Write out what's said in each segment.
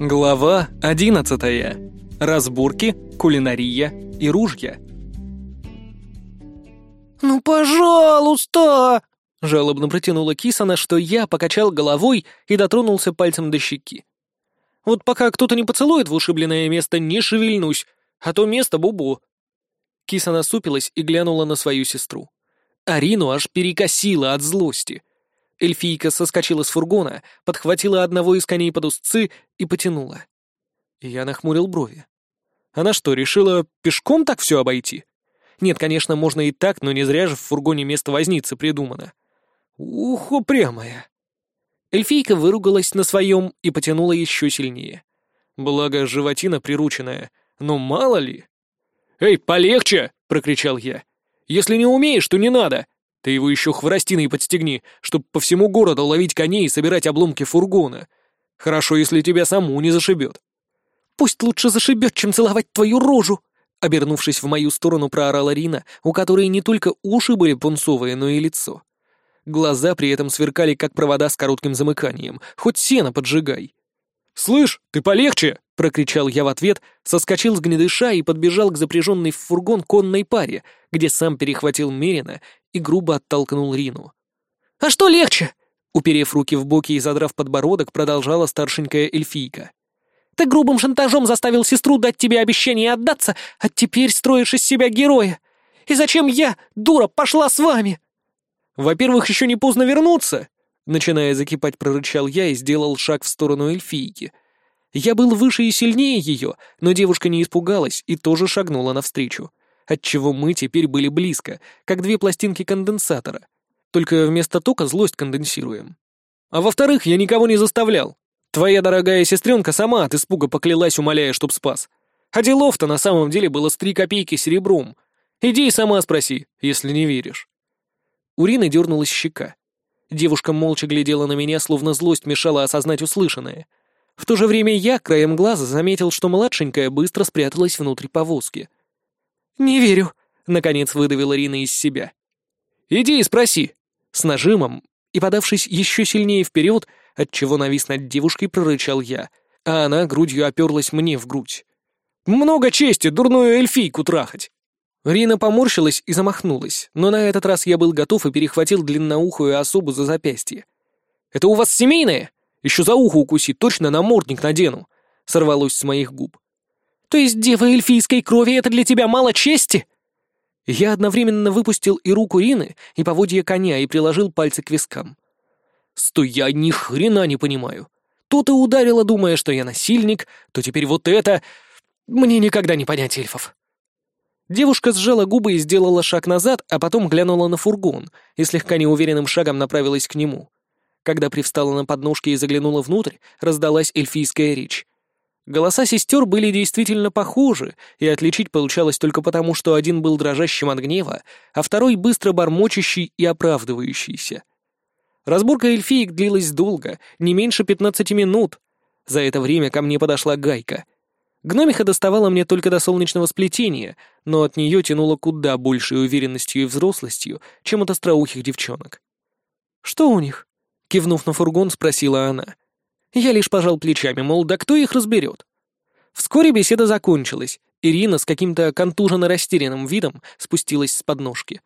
Глава 11. Разборки, кулинария и ружья. «Ну, пожалуйста!» — жалобно протянула киса, на что я покачал головой и дотронулся пальцем до щеки. «Вот пока кто-то не поцелует в ушибленное место, не шевельнусь, а то место бубу». Киса насупилась и глянула на свою сестру. Арину аж перекосила от злости. Эльфийка соскочила с фургона, подхватила одного из коней под узцы и потянула. Я нахмурил брови. Она что, решила пешком так все обойти? Нет, конечно, можно и так, но не зря же в фургоне место возницы придумано. Ух, упрямая. Эльфийка выругалась на своем и потянула еще сильнее. Благо, животина прирученная, но мало ли. «Эй, полегче!» — прокричал я. «Если не умеешь, то не надо!» Ты его еще хворостиной подстегни, чтобы по всему городу ловить коней и собирать обломки фургона. Хорошо, если тебя саму не зашибет. Пусть лучше зашибет, чем целовать твою рожу!» Обернувшись в мою сторону, проорала Рина, у которой не только уши были пунцовые, но и лицо. Глаза при этом сверкали, как провода с коротким замыканием. Хоть сено поджигай. «Слышь, ты полегче!» — прокричал я в ответ, соскочил с гнедыша и подбежал к запряженной в фургон конной паре, где сам перехватил Мерина и грубо оттолкнул Рину. «А что легче?» Уперев руки в боки и задрав подбородок, продолжала старшенькая эльфийка. «Ты грубым шантажом заставил сестру дать тебе обещание отдаться, а теперь строишь из себя героя. И зачем я, дура, пошла с вами?» «Во-первых, еще не поздно вернуться!» Начиная закипать, прорычал я и сделал шаг в сторону эльфийки. Я был выше и сильнее ее, но девушка не испугалась и тоже шагнула навстречу отчего мы теперь были близко, как две пластинки конденсатора. Только вместо тока злость конденсируем. А во-вторых, я никого не заставлял. Твоя дорогая сестренка сама от испуга поклялась, умоляя, чтоб спас. А делов-то на самом деле было с три копейки серебром. Иди и сама спроси, если не веришь. Урина дернулась щека. Девушка молча глядела на меня, словно злость мешала осознать услышанное. В то же время я, краем глаза, заметил, что младшенькая быстро спряталась внутрь повозки. «Не верю», — наконец выдавила Рина из себя. «Иди и спроси», — с нажимом, и, подавшись еще сильнее вперед, отчего навис над девушкой, прорычал я, а она грудью оперлась мне в грудь. «Много чести дурную эльфийку трахать!» Рина поморщилась и замахнулась, но на этот раз я был готов и перехватил длинноухую особу за запястье. «Это у вас семейное? Еще за ухо укуси, точно намордник надену!» — сорвалось с моих губ. То есть дева эльфийской крови — это для тебя мало чести?» Я одновременно выпустил и руку Рины, и поводья коня, и приложил пальцы к вискам. «Стой, я ни хрена не понимаю. То ты ударила, думая, что я насильник, то теперь вот это... Мне никогда не понять эльфов». Девушка сжала губы и сделала шаг назад, а потом глянула на фургон и слегка неуверенным шагом направилась к нему. Когда привстала на подножке и заглянула внутрь, раздалась эльфийская речь. Голоса сестер были действительно похожи, и отличить получалось только потому, что один был дрожащим от гнева, а второй быстро бормочущий и оправдывающийся. Разборка эльфиек длилась долго, не меньше пятнадцати минут. За это время ко мне подошла Гайка. Гномиха доставала мне только до солнечного сплетения, но от нее тянуло куда большей уверенностью и взрослостью, чем от остроухих девчонок. «Что у них?» — кивнув на фургон, спросила она. Я лишь пожал плечами, мол, да кто их разберет? Вскоре беседа закончилась. Ирина с каким-то контуженно растерянным видом спустилась с подножки.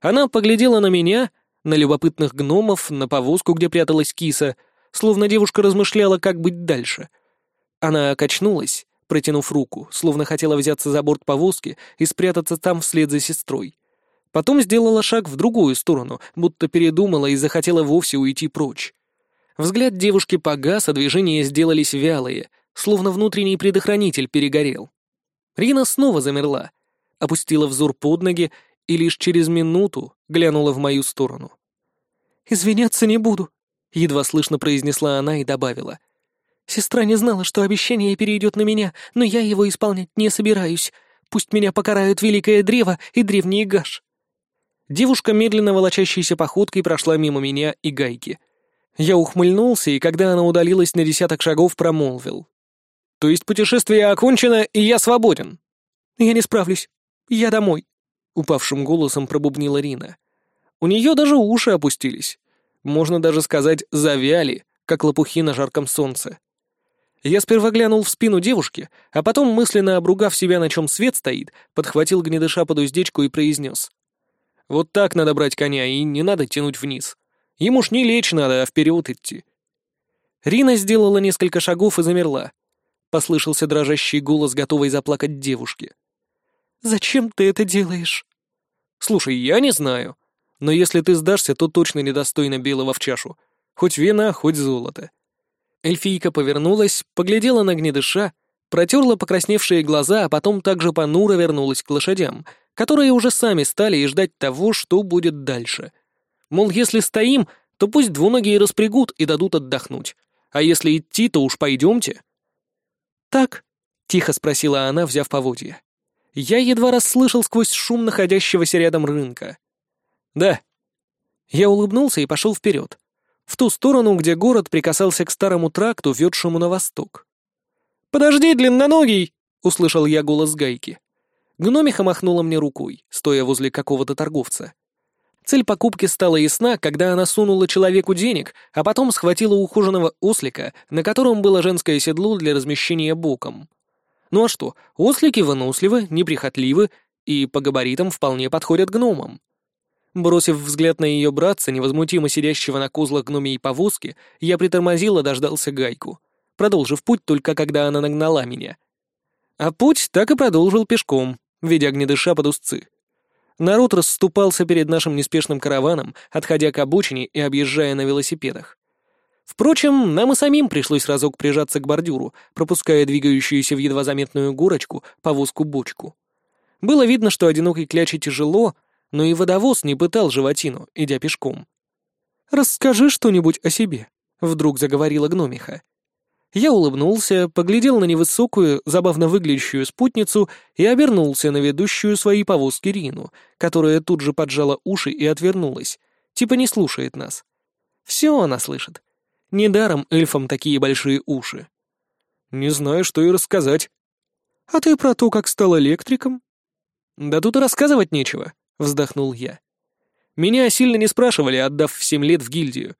Она поглядела на меня, на любопытных гномов, на повозку, где пряталась киса, словно девушка размышляла, как быть дальше. Она качнулась, протянув руку, словно хотела взяться за борт повозки и спрятаться там вслед за сестрой. Потом сделала шаг в другую сторону, будто передумала и захотела вовсе уйти прочь. Взгляд девушки погас, а движения сделались вялые, словно внутренний предохранитель перегорел. Рина снова замерла, опустила взор под ноги и лишь через минуту глянула в мою сторону. «Извиняться не буду», — едва слышно произнесла она и добавила. «Сестра не знала, что обещание перейдет на меня, но я его исполнять не собираюсь. Пусть меня покарают великое древо и древний гаш». Девушка, медленно волочащейся походкой, прошла мимо меня и гайки — я ухмыльнулся, и когда она удалилась на десяток шагов, промолвил. «То есть путешествие окончено, и я свободен?» «Я не справлюсь. Я домой», — упавшим голосом пробубнила Рина. У нее даже уши опустились. Можно даже сказать, завяли, как лопухи на жарком солнце. Я сперва глянул в спину девушки, а потом, мысленно обругав себя, на чем свет стоит, подхватил гнедыша под уздечку и произнес. «Вот так надо брать коня, и не надо тянуть вниз. Ему ж не лечь надо, а вперед идти». Рина сделала несколько шагов и замерла. Послышался дрожащий голос, готовый заплакать девушке. «Зачем ты это делаешь?» «Слушай, я не знаю. Но если ты сдашься, то точно недостойно белого в чашу. Хоть вина, хоть золото». Эльфийка повернулась, поглядела на гнедыша, протерла покрасневшие глаза, а потом также понуро вернулась к лошадям, которые уже сами стали и ждать того, что будет дальше. Мол, если стоим, то пусть двуногие распрягут и дадут отдохнуть. А если идти, то уж пойдемте. «Так?» — тихо спросила она, взяв поводья. Я едва расслышал сквозь шум находящегося рядом рынка. «Да». Я улыбнулся и пошел вперед в ту сторону, где город прикасался к старому тракту, ведшему на восток. «Подожди, длинноногий!» — услышал я голос Гайки. Гномиха махнула мне рукой, стоя возле какого-то торговца. Цель покупки стала ясна, когда она сунула человеку денег, а потом схватила ухоженного ослика, на котором было женское седло для размещения боком. Ну а что, ослики выносливы, неприхотливы и по габаритам вполне подходят гномам. Бросив взгляд на ее братца, невозмутимо сидящего на козлах гномей повозки, я притормозил и дождался гайку, продолжив путь только когда она нагнала меня. А путь так и продолжил пешком, ведя гнедыша под узцы. Народ расступался перед нашим неспешным караваном, отходя к обочине и объезжая на велосипедах. Впрочем, нам и самим пришлось разок прижаться к бордюру, пропуская двигающуюся в едва заметную горочку повозку-бочку. Было видно, что одинокой кляче тяжело, но и водовоз не пытал животину, идя пешком. «Расскажи что-нибудь о себе», — вдруг заговорила гномиха. Я улыбнулся, поглядел на невысокую, забавно выглядящую спутницу и обернулся на ведущую свои повозки Рину, которая тут же поджала уши и отвернулась, типа не слушает нас. Все она слышит. Недаром эльфам такие большие уши. Не знаю, что и рассказать. А ты про то, как стал электриком? Да тут и рассказывать нечего вздохнул я. Меня сильно не спрашивали, отдав в семь лет в гильдию.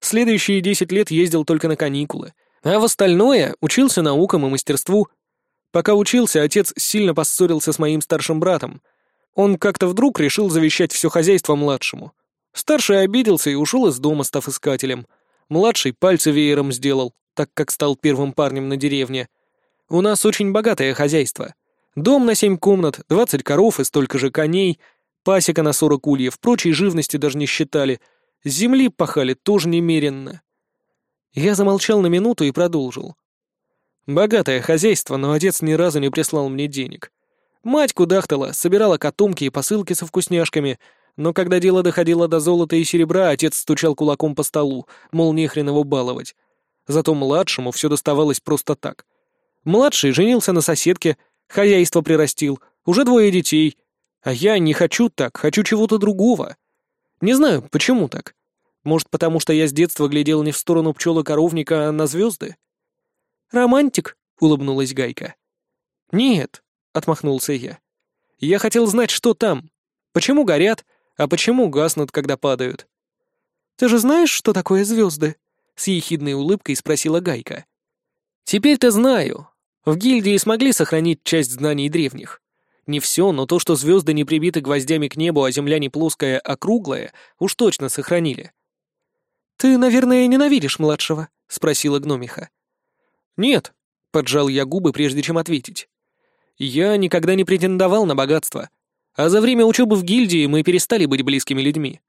Следующие десять лет ездил только на каникулы, а в остальное учился наукам и мастерству. Пока учился, отец сильно поссорился с моим старшим братом. Он как-то вдруг решил завещать все хозяйство младшему. Старший обиделся и ушел из дома, став искателем. Младший пальцы веером сделал, так как стал первым парнем на деревне. У нас очень богатое хозяйство. Дом на семь комнат, двадцать коров и столько же коней — Пасека на сорок ульев, прочей живности даже не считали. Земли пахали тоже немеренно. Я замолчал на минуту и продолжил. Богатое хозяйство, но отец ни разу не прислал мне денег. Мать кудахтала, собирала котомки и посылки со вкусняшками, но когда дело доходило до золота и серебра, отец стучал кулаком по столу, мол, нехрен его баловать. Зато младшему все доставалось просто так. Младший женился на соседке, хозяйство прирастил, уже двое детей, а я не хочу так, хочу чего-то другого. Не знаю, почему так. Может, потому что я с детства глядел не в сторону пчелы-коровника, а на звезды? «Романтик?» — улыбнулась Гайка. «Нет», — отмахнулся я. «Я хотел знать, что там. Почему горят, а почему гаснут, когда падают?» «Ты же знаешь, что такое звезды?» — с ехидной улыбкой спросила Гайка. «Теперь-то знаю. В гильдии смогли сохранить часть знаний древних. Не все, но то, что звезды не прибиты гвоздями к небу, а земля не плоская, а круглая, уж точно сохранили. «Ты, наверное, ненавидишь младшего?» — спросила гномиха. «Нет», — поджал я губы, прежде чем ответить. «Я никогда не претендовал на богатство, а за время учебы в гильдии мы перестали быть близкими людьми.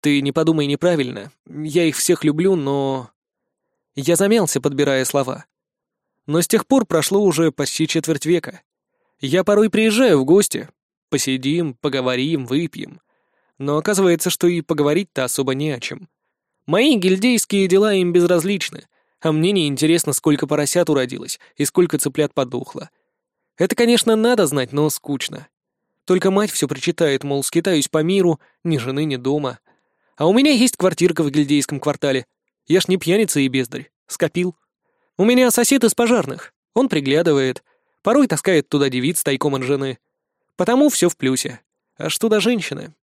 Ты не подумай неправильно, я их всех люблю, но...» Я замялся, подбирая слова. Но с тех пор прошло уже почти четверть века. Я порой приезжаю в гости. Посидим, поговорим, выпьем. Но оказывается, что и поговорить-то особо не о чем. Мои гильдейские дела им безразличны, а мне не интересно, сколько поросят уродилось и сколько цыплят подохло. Это, конечно, надо знать, но скучно. Только мать все причитает, мол, скитаюсь по миру, ни жены, ни дома. А у меня есть квартирка в гильдейском квартале. Я ж не пьяница и бездарь. Скопил. У меня сосед из пожарных. Он приглядывает — Порой таскает туда девиц тайком от жены. Потому все в плюсе. А что до женщины?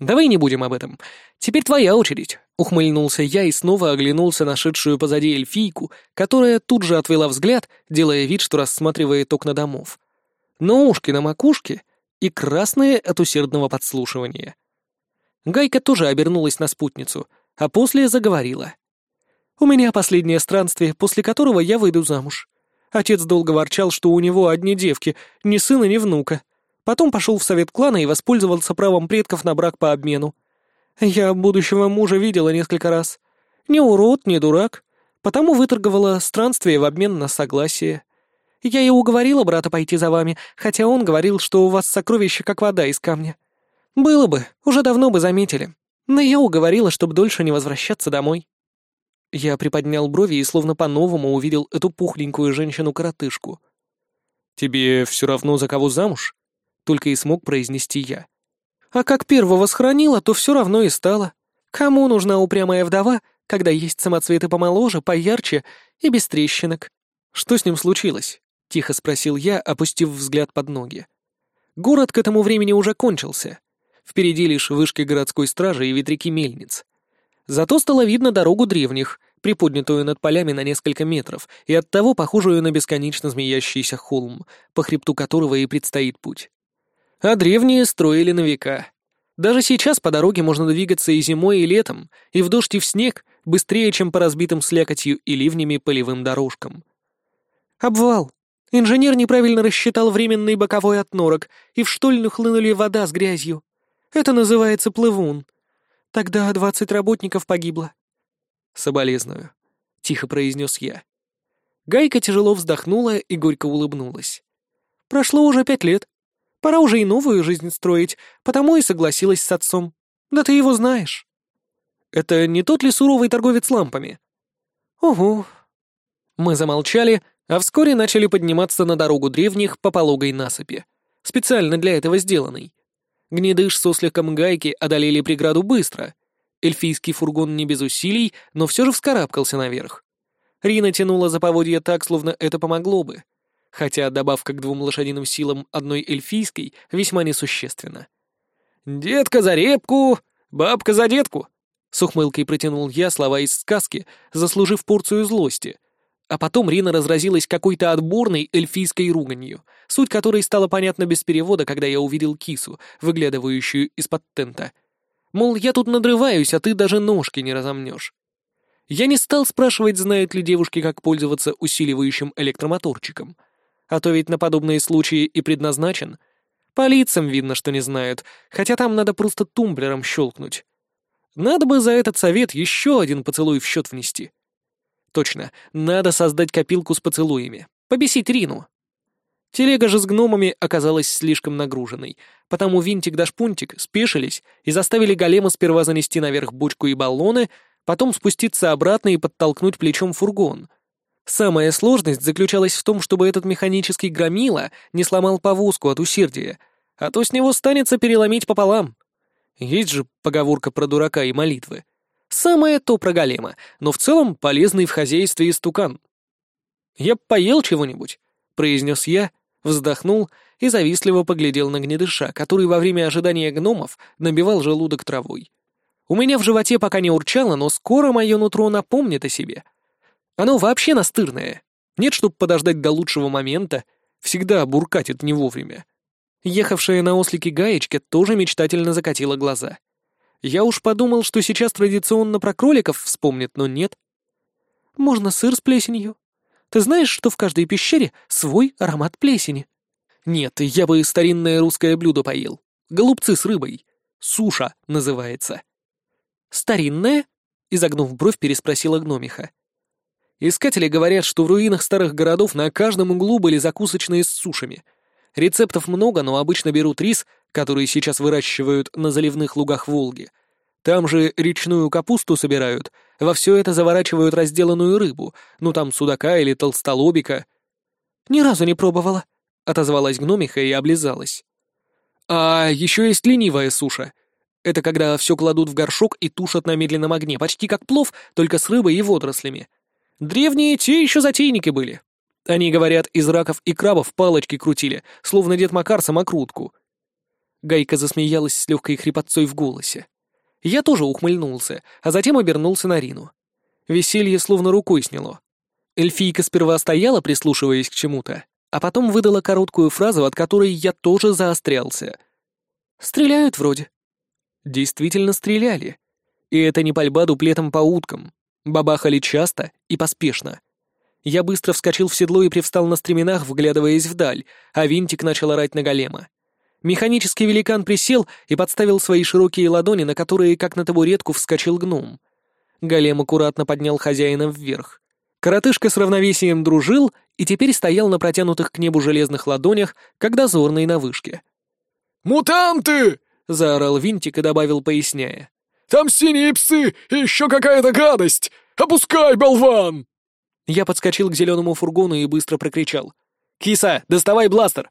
Давай не будем об этом. Теперь твоя очередь. Ухмыльнулся я и снова оглянулся на шедшую позади эльфийку, которая тут же отвела взгляд, делая вид, что рассматривает окна домов. Но ушки на макушке и красные от усердного подслушивания. Гайка тоже обернулась на спутницу, а после заговорила. «У меня последнее странствие, после которого я выйду замуж. Отец долго ворчал, что у него одни девки, ни сына, ни внука. Потом пошел в совет клана и воспользовался правом предков на брак по обмену. Я будущего мужа видела несколько раз. Не урод, не дурак. Потому выторговала странствие в обмен на согласие. Я и уговорила брата пойти за вами, хотя он говорил, что у вас сокровище как вода из камня. Было бы, уже давно бы заметили. Но я уговорила, чтобы дольше не возвращаться домой. Я приподнял брови и словно по-новому увидел эту пухленькую женщину-коротышку. «Тебе все равно за кого замуж?» — только и смог произнести я. А как первого схоронила, то все равно и стало. Кому нужна упрямая вдова, когда есть самоцветы помоложе, поярче и без трещинок? Что с ним случилось? Тихо спросил я, опустив взгляд под ноги. Город к этому времени уже кончился. Впереди лишь вышки городской стражи и ветряки мельниц. Зато стало видно дорогу древних, приподнятую над полями на несколько метров, и оттого похожую на бесконечно змеящийся холм, по хребту которого и предстоит путь. А древние строили на века. Даже сейчас по дороге можно двигаться и зимой, и летом, и в дождь, и в снег, быстрее, чем по разбитым слякотью и ливнями полевым дорожкам. Обвал. Инженер неправильно рассчитал временный боковой отнорок, и в штольню хлынули вода с грязью. Это называется плывун. Тогда двадцать работников погибло. «Соболезную», — тихо произнес я. Гайка тяжело вздохнула и горько улыбнулась. «Прошло уже пять лет. Пора уже и новую жизнь строить, потому и согласилась с отцом. Да ты его знаешь. Это не тот ли суровый торговец лампами? Угу. Мы замолчали, а вскоре начали подниматься на дорогу древних по пологой насыпи, специально для этого сделанной. Гнедыш с осликом гайки одолели преграду быстро. Эльфийский фургон не без усилий, но все же вскарабкался наверх. Рина тянула за поводья так, словно это помогло бы хотя добавка к двум лошадиным силам одной эльфийской весьма несущественна. «Детка за репку, бабка за детку!» С ухмылкой протянул я слова из сказки, заслужив порцию злости. А потом Рина разразилась какой-то отборной эльфийской руганью, суть которой стала понятна без перевода, когда я увидел кису, выглядывающую из-под тента. Мол, я тут надрываюсь, а ты даже ножки не разомнешь. Я не стал спрашивать, знают ли девушки, как пользоваться усиливающим электромоторчиком — а то ведь на подобные случаи и предназначен. По лицам видно, что не знают, хотя там надо просто тумблером щелкнуть. Надо бы за этот совет еще один поцелуй в счет внести. Точно, надо создать копилку с поцелуями. Побесить Рину. Телега же с гномами оказалась слишком нагруженной, потому Винтик да Шпунтик спешились и заставили голема сперва занести наверх бочку и баллоны, потом спуститься обратно и подтолкнуть плечом фургон — Самая сложность заключалась в том, чтобы этот механический громила не сломал повозку от усердия, а то с него станется переломить пополам. Есть же поговорка про дурака и молитвы. Самое то про голема, но в целом полезный в хозяйстве истукан. «Я поел чего-нибудь», — произнес я, вздохнул и завистливо поглядел на гнедыша, который во время ожидания гномов набивал желудок травой. У меня в животе пока не урчало, но скоро мое нутро напомнит о себе — оно вообще настырное. Нет, чтоб подождать до лучшего момента, всегда буркатит не вовремя. Ехавшая на ослике гаечка тоже мечтательно закатила глаза. Я уж подумал, что сейчас традиционно про кроликов вспомнит, но нет. Можно сыр с плесенью. Ты знаешь, что в каждой пещере свой аромат плесени? Нет, я бы старинное русское блюдо поел. Голубцы с рыбой. Суша называется. Старинное? Изогнув бровь, переспросила гномиха. Искатели говорят, что в руинах старых городов на каждом углу были закусочные с сушами. Рецептов много, но обычно берут рис, который сейчас выращивают на заливных лугах Волги. Там же речную капусту собирают, во все это заворачивают разделанную рыбу, ну там судака или толстолобика. «Ни разу не пробовала», — отозвалась гномиха и облизалась. «А еще есть ленивая суша. Это когда все кладут в горшок и тушат на медленном огне, почти как плов, только с рыбой и водорослями. Древние те еще затейники были. Они, говорят, из раков и крабов палочки крутили, словно дед Макар самокрутку. Гайка засмеялась с легкой хрипотцой в голосе. Я тоже ухмыльнулся, а затем обернулся на Рину. Веселье словно рукой сняло. Эльфийка сперва стояла, прислушиваясь к чему-то, а потом выдала короткую фразу, от которой я тоже заострялся. «Стреляют вроде». Действительно стреляли. И это не пальба дуплетом по уткам. Бабахали часто и поспешно. Я быстро вскочил в седло и привстал на стременах, вглядываясь вдаль, а винтик начал орать на голема. Механический великан присел и подставил свои широкие ладони, на которые, как на табуретку, вскочил гном. Голем аккуратно поднял хозяина вверх. Коротышка с равновесием дружил и теперь стоял на протянутых к небу железных ладонях, как дозорный на вышке. «Мутанты!» — заорал Винтик и добавил, поясняя. «Там синие псы и еще какая-то гадость! Опускай, болван!» Я подскочил к зеленому фургону и быстро прокричал. «Киса, доставай бластер!»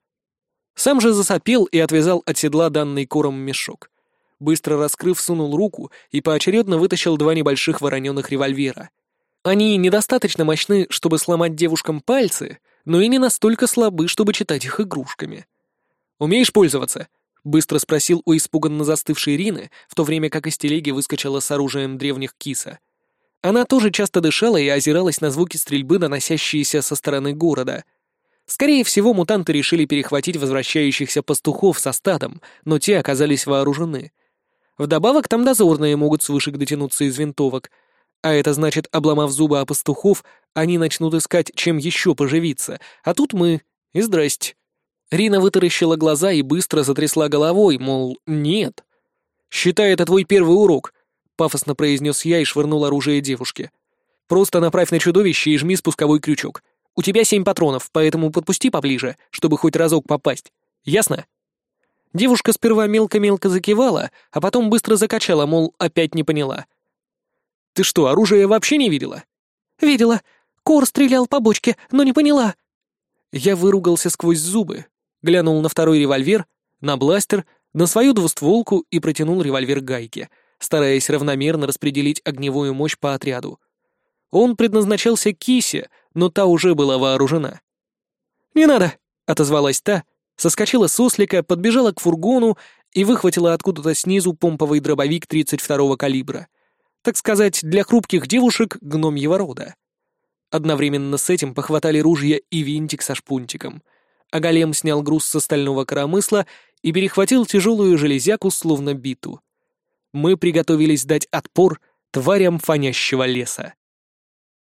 Сам же засопел и отвязал от седла данный куром мешок. Быстро раскрыв, сунул руку и поочередно вытащил два небольших вороненых револьвера — они недостаточно мощны, чтобы сломать девушкам пальцы, но и не настолько слабы, чтобы читать их игрушками. «Умеешь пользоваться?» — быстро спросил у испуганно застывшей Рины, в то время как из телеги выскочила с оружием древних киса. Она тоже часто дышала и озиралась на звуки стрельбы, доносящиеся со стороны города. Скорее всего, мутанты решили перехватить возвращающихся пастухов со стадом, но те оказались вооружены. Вдобавок, там дозорные могут с вышек дотянуться из винтовок — а это значит, обломав зубы о пастухов, они начнут искать, чем еще поживиться. А тут мы. И здрасте. Рина вытаращила глаза и быстро затрясла головой, мол, нет. «Считай, это твой первый урок», — пафосно произнес я и швырнул оружие девушке. «Просто направь на чудовище и жми спусковой крючок. У тебя семь патронов, поэтому подпусти поближе, чтобы хоть разок попасть. Ясно?» Девушка сперва мелко-мелко закивала, а потом быстро закачала, мол, опять не поняла. Ты что, оружие вообще не видела?» «Видела. Кор стрелял по бочке, но не поняла». Я выругался сквозь зубы, глянул на второй револьвер, на бластер, на свою двустволку и протянул револьвер гайке, стараясь равномерно распределить огневую мощь по отряду. Он предназначался Кисе, но та уже была вооружена. «Не надо!» — отозвалась та, соскочила с ослика, подбежала к фургону и выхватила откуда-то снизу помповый дробовик 32-го калибра — так сказать, для хрупких девушек гномьего рода. Одновременно с этим похватали ружья и винтик со шпунтиком, а голем снял груз с стального коромысла и перехватил тяжелую железяку, словно биту. Мы приготовились дать отпор тварям фонящего леса.